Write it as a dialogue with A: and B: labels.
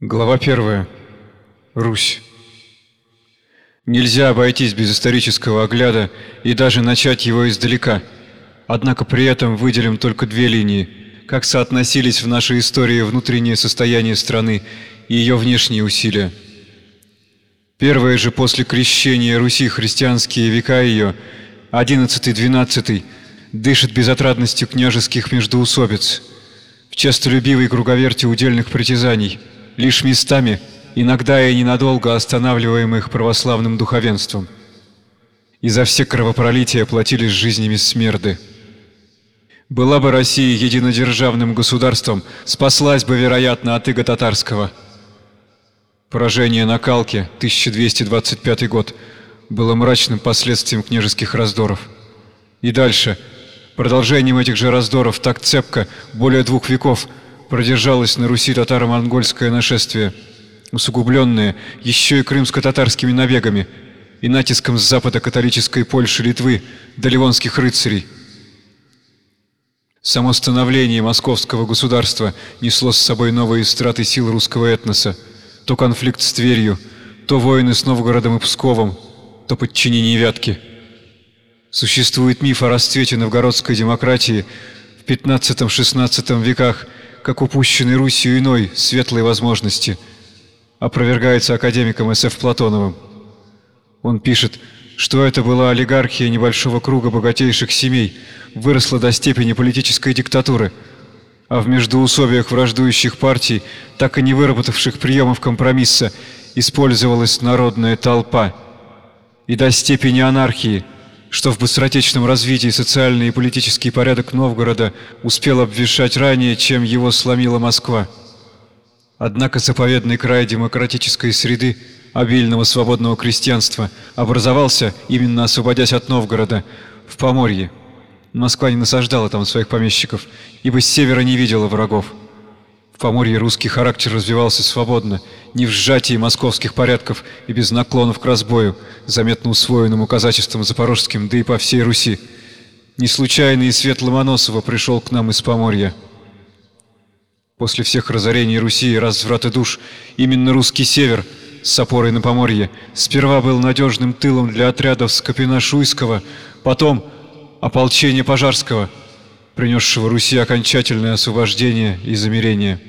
A: Глава 1. Русь. Нельзя обойтись без исторического огляда и даже начать его издалека. Однако при этом выделим только две линии, как соотносились в нашей истории внутреннее состояние страны и ее внешние усилия. Первые же после крещения Руси христианские века ее, 11-12, дышат безотрадностью княжеских междоусобиц, в честолюбивой круговерти удельных притязаний – лишь местами, иногда и ненадолго останавливаемых православным духовенством. И за все кровопролития платились жизнями смерды. Была бы Россия единодержавным государством, спаслась бы, вероятно, от иго татарского. Поражение на Калке, 1225 год, было мрачным последствием княжеских раздоров. И дальше, продолжением этих же раздоров так цепко, более двух веков – продержалось на Руси татаро-монгольское нашествие, усугубленное еще и крымско-татарскими набегами и натиском с запада католической Польши, Литвы до ливонских рыцарей. Само становление московского государства несло с собой новые страты сил русского этноса, то конфликт с Тверью, то войны с Новгородом и Псковом, то подчинение Вятки. Существует миф о расцвете новгородской демократии в XV-XVI веках – как упущенный Русью иной светлой возможности, опровергается академиком С.Ф. Платоновым. Он пишет, что это была олигархия небольшого круга богатейших семей, выросла до степени политической диктатуры, а в междоусобиях враждующих партий, так и не выработавших приемов компромисса, использовалась народная толпа, и до степени анархии – что в быстротечном развитии социальный и политический порядок Новгорода успел обвешать ранее, чем его сломила Москва. Однако заповедный край демократической среды, обильного свободного крестьянства, образовался, именно освободясь от Новгорода, в Поморье. Москва не насаждала там своих помещиков, ибо с севера не видела врагов. В Поморье русский характер развивался свободно, не в сжатии московских порядков и без наклонов к разбою, заметно усвоенному казачеством запорожским, да и по всей Руси. Не случайно и свет Ломоносова пришел к нам из Поморья. После всех разорений Руси и разврата душ, именно русский север с опорой на Поморье сперва был надежным тылом для отрядов Скопина-Шуйского, потом ополчения Пожарского – принесшего Руси окончательное освобождение и замирение.